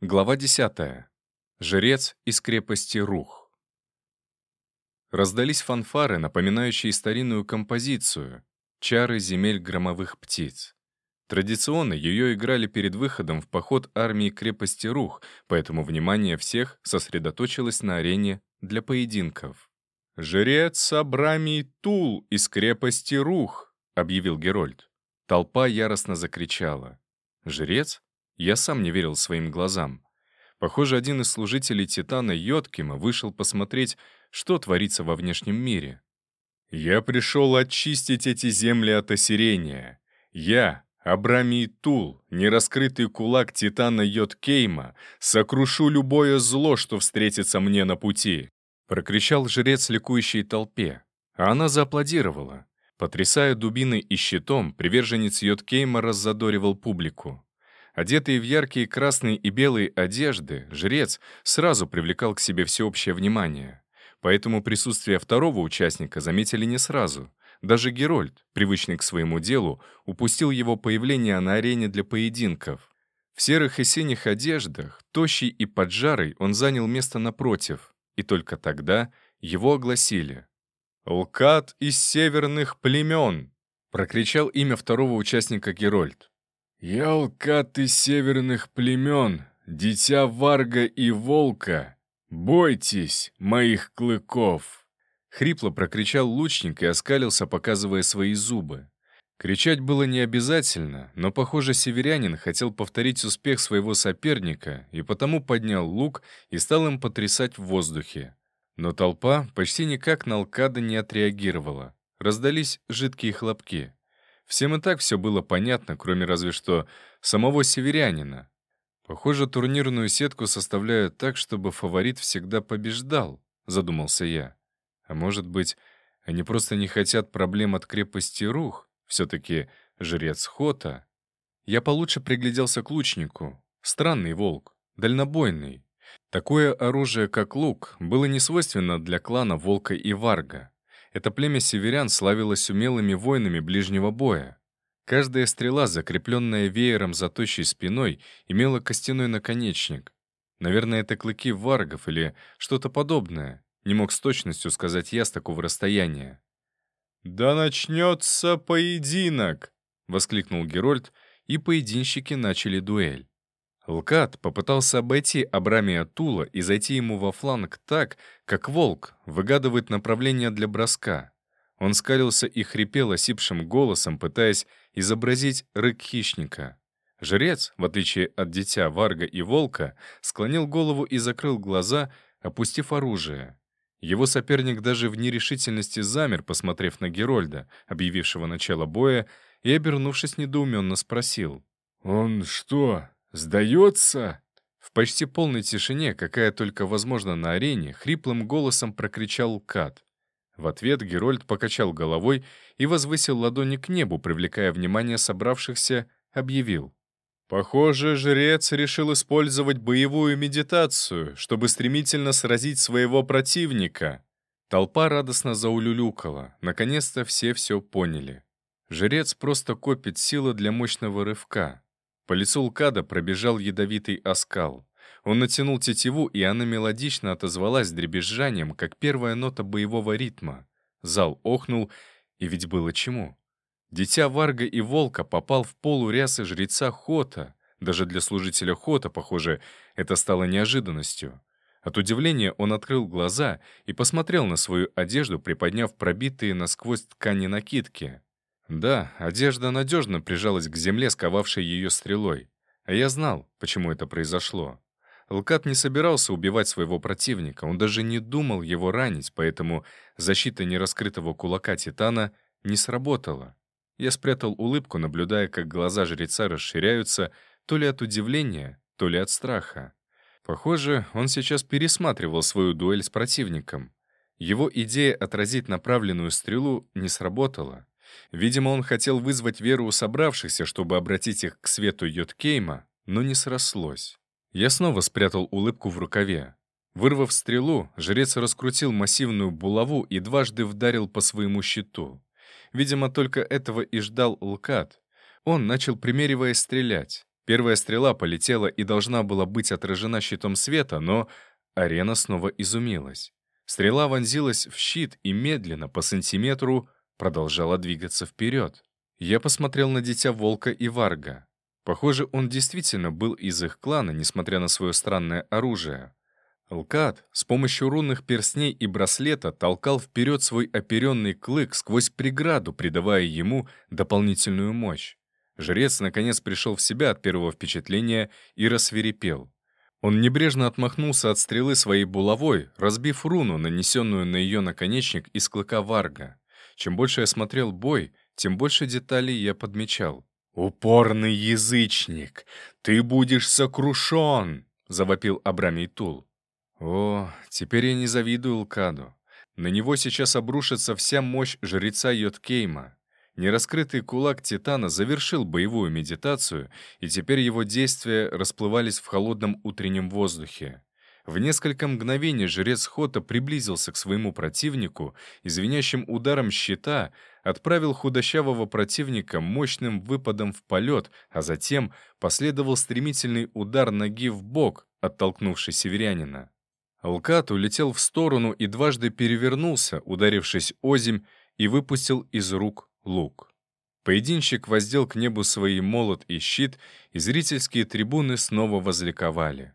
Глава 10. Жрец из крепости Рух. Раздались фанфары, напоминающие старинную композицию «Чары земель громовых птиц». Традиционно ее играли перед выходом в поход армии крепости Рух, поэтому внимание всех сосредоточилось на арене для поединков. «Жрец Абрамий Тул из крепости Рух», — объявил Герольд. Толпа яростно закричала. «Жрец? Я сам не верил своим глазам. Похоже, один из служителей Титана Йоткима вышел посмотреть, что творится во внешнем мире. «Я пришел очистить эти земли от осирения. Я, Абрамий Тул, нераскрытый кулак Титана Йоткейма, сокрушу любое зло, что встретится мне на пути!» Прокричал жрец ликующей толпе, а она зааплодировала. Потрясая дубиной и щитом, приверженец Йоткейма раззадоривал публику. Одетый в яркие красные и белые одежды, жрец сразу привлекал к себе всеобщее внимание. Поэтому присутствие второго участника заметили не сразу. Даже Герольд, привычный к своему делу, упустил его появление на арене для поединков. В серых и синих одеждах, тощий и поджарый, он занял место напротив, и только тогда его огласили. «Лкат из северных племен!» — прокричал имя второго участника Герольд. «Я алкат из северных племен, дитя Варга и Волка. Бойтесь моих клыков!» Хрипло прокричал лучник и оскалился, показывая свои зубы. Кричать было не обязательно, но, похоже, северянин хотел повторить успех своего соперника и потому поднял лук и стал им потрясать в воздухе. Но толпа почти никак на Алкада не отреагировала. Раздались жидкие хлопки. Всем и так все было понятно, кроме разве что самого северянина. Похоже, турнирную сетку составляют так, чтобы фаворит всегда побеждал, задумался я. А может быть, они просто не хотят проблем от крепости Рух? Все-таки жрец Хота. Я получше пригляделся к лучнику. Странный волк, дальнобойный. Такое оружие, как лук, было не свойственно для клана Волка и Варга. Это племя северян славилось умелыми воинами ближнего боя. Каждая стрела, закрепленная веером за тощей спиной, имела костяной наконечник. Наверное, это клыки варгов или что-то подобное. Не мог с точностью сказать я с такого расстояния. «Да начнется поединок!» — воскликнул Герольд, и поединщики начали дуэль. Лкат попытался обойти Абрамия Тула и зайти ему во фланг так, как волк выгадывает направление для броска. Он скалился и хрипел осипшим голосом, пытаясь изобразить рык хищника. Жрец, в отличие от дитя Варга и волка, склонил голову и закрыл глаза, опустив оружие. Его соперник даже в нерешительности замер, посмотрев на Герольда, объявившего начало боя, и, обернувшись, недоуменно спросил. «Он что, «Сдается?» В почти полной тишине, какая только возможна на арене, хриплым голосом прокричал Кат. В ответ Герольд покачал головой и возвысил ладони к небу, привлекая внимание собравшихся, объявил. «Похоже, жрец решил использовать боевую медитацию, чтобы стремительно сразить своего противника». Толпа радостно заулюлюкала. Наконец-то все все поняли. Жрец просто копит силы для мощного рывка. По лицу Лкада пробежал ядовитый оскал. Он натянул тетиву, и она мелодично отозвалась дребезжанием, как первая нота боевого ритма. Зал охнул, и ведь было чему. Дитя Варга и Волка попал в полу рясы жреца Хота. Даже для служителя Хота, похоже, это стало неожиданностью. От удивления он открыл глаза и посмотрел на свою одежду, приподняв пробитые насквозь ткани накидки. Да, одежда надежно прижалась к земле, сковавшей ее стрелой. А я знал, почему это произошло. Лкат не собирался убивать своего противника, он даже не думал его ранить, поэтому защита нераскрытого кулака Титана не сработала. Я спрятал улыбку, наблюдая, как глаза жреца расширяются то ли от удивления, то ли от страха. Похоже, он сейчас пересматривал свою дуэль с противником. Его идея отразить направленную стрелу не сработала. Видимо, он хотел вызвать веру у собравшихся, чтобы обратить их к свету Йоткейма, но не срослось. Я снова спрятал улыбку в рукаве. Вырвав стрелу, жрец раскрутил массивную булаву и дважды вдарил по своему щиту. Видимо, только этого и ждал Лкат. Он начал, примериваясь, стрелять. Первая стрела полетела и должна была быть отражена щитом света, но арена снова изумилась. Стрела вонзилась в щит и медленно, по сантиметру, продолжала двигаться вперед. Я посмотрел на дитя волка и варга. Похоже, он действительно был из их клана, несмотря на свое странное оружие. Лкат с помощью рунных перстней и браслета толкал вперед свой оперенный клык сквозь преграду, придавая ему дополнительную мощь. Жрец наконец пришел в себя от первого впечатления и рассверепел. Он небрежно отмахнулся от стрелы своей булавой, разбив руну, нанесенную на ее наконечник из клыка варга. Чем больше я смотрел бой, тем больше деталей я подмечал. «Упорный язычник! Ты будешь сокрушен!» — завопил Абрамий Тул. О, теперь я не завидую Лкаду. На него сейчас обрушится вся мощь жреца Йоткейма. Нераскрытый кулак Титана завершил боевую медитацию, и теперь его действия расплывались в холодном утреннем воздухе. В несколько мгновений жрец Хота приблизился к своему противнику и звенящим ударом щита отправил худощавого противника мощным выпадом в полет, а затем последовал стремительный удар ноги в бок, оттолкнувший северянина. Алкат улетел в сторону и дважды перевернулся, ударившись озимь, и выпустил из рук лук. Поединщик воздел к небу свои молот и щит, и зрительские трибуны снова возликовали.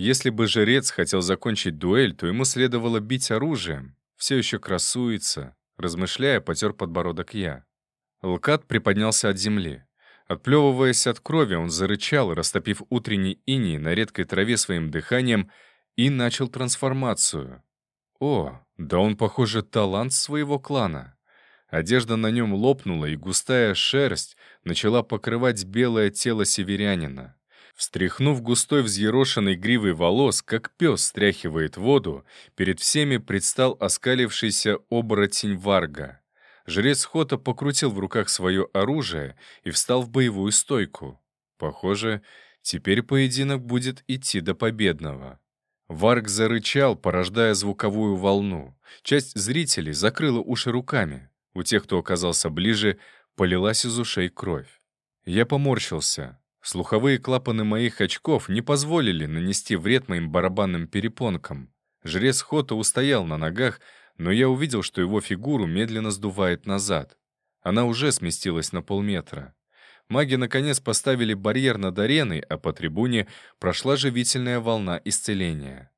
Если бы жрец хотел закончить дуэль, то ему следовало бить оружием. Все еще красуется, размышляя, потер подбородок я. Лкат приподнялся от земли. Отплевываясь от крови, он зарычал, растопив утренний иней на редкой траве своим дыханием, и начал трансформацию. О, да он, похоже, талант своего клана. Одежда на нем лопнула, и густая шерсть начала покрывать белое тело северянина. Встряхнув густой взъерошенной гривой волос, как пес стряхивает воду, перед всеми предстал оскалившийся оборотень Варга. Жрец Хота покрутил в руках свое оружие и встал в боевую стойку. Похоже, теперь поединок будет идти до победного. Варг зарычал, порождая звуковую волну. Часть зрителей закрыла уши руками. У тех, кто оказался ближе, полилась из ушей кровь. Я поморщился. Слуховые клапаны моих очков не позволили нанести вред моим барабанным перепонкам. Жрец Хота устоял на ногах, но я увидел, что его фигуру медленно сдувает назад. Она уже сместилась на полметра. Маги наконец поставили барьер над ареной, а по трибуне прошла живительная волна исцеления.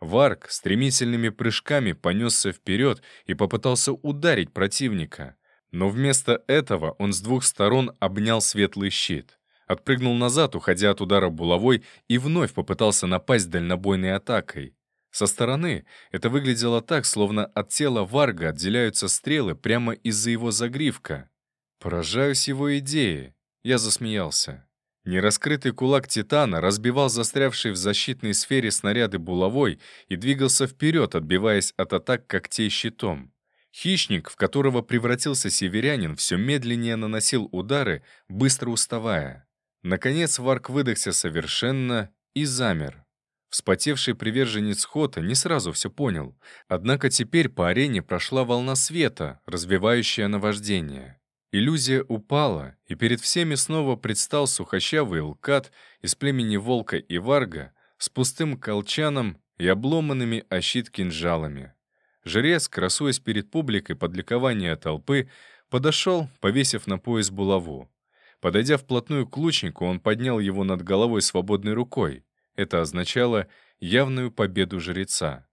Варк стремительными прыжками понесся вперед и попытался ударить противника. Но вместо этого он с двух сторон обнял светлый щит. Отпрыгнул назад, уходя от удара булавой, и вновь попытался напасть дальнобойной атакой. Со стороны это выглядело так, словно от тела Варга отделяются стрелы прямо из-за его загривка. Поражаюсь его идее. Я засмеялся. Нераскрытый кулак Титана разбивал застрявшие в защитной сфере снаряды булавой и двигался вперед, отбиваясь от атак когтей щитом. Хищник, в которого превратился северянин, все медленнее наносил удары, быстро уставая. Наконец Варк выдохся совершенно и замер. Вспотевший приверженец Хота не сразу все понял, однако теперь по арене прошла волна света, развивающая наваждение. Иллюзия упала, и перед всеми снова предстал сухощавый лкат из племени Волка и Варга с пустым колчаном и обломанными о щит кинжалами. Жрец, красуясь перед публикой под ликование толпы, подошел, повесив на пояс булаву. Подойдя вплотную к лучнику, он поднял его над головой свободной рукой. Это означало явную победу жреца.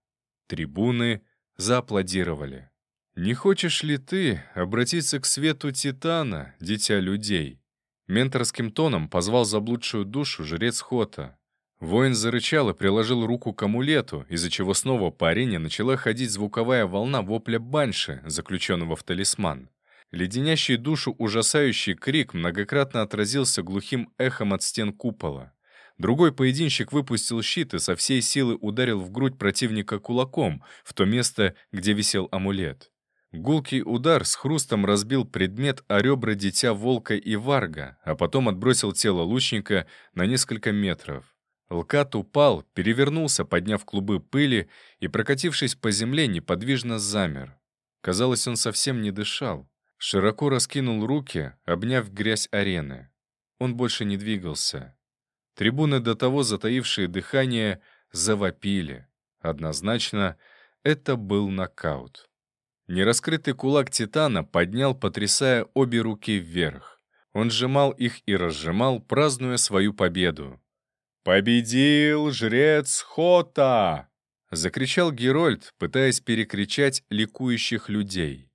Трибуны зааплодировали. «Не хочешь ли ты обратиться к свету Титана, дитя людей?» Менторским тоном позвал заблудшую душу жрец Хота. Воин зарычал и приложил руку к амулету, из-за чего снова по арене начала ходить звуковая волна вопля банши, заключенного в талисман. Леденящий душу ужасающий крик многократно отразился глухим эхом от стен купола. Другой поединщик выпустил щит и со всей силы ударил в грудь противника кулаком, в то место, где висел амулет. Гулкий удар с хрустом разбил предмет о ребра дитя волка и варга, а потом отбросил тело лучника на несколько метров. Лкат упал, перевернулся, подняв клубы пыли, и, прокатившись по земле, неподвижно замер. Казалось, он совсем не дышал. Широко раскинул руки, обняв грязь арены. Он больше не двигался. Трибуны, до того затаившие дыхание, завопили. Однозначно, это был нокаут. Нераскрытый кулак Титана поднял, потрясая обе руки вверх. Он сжимал их и разжимал, празднуя свою победу. «Победил жрец Хота!» — закричал Герольд, пытаясь перекричать ликующих людей.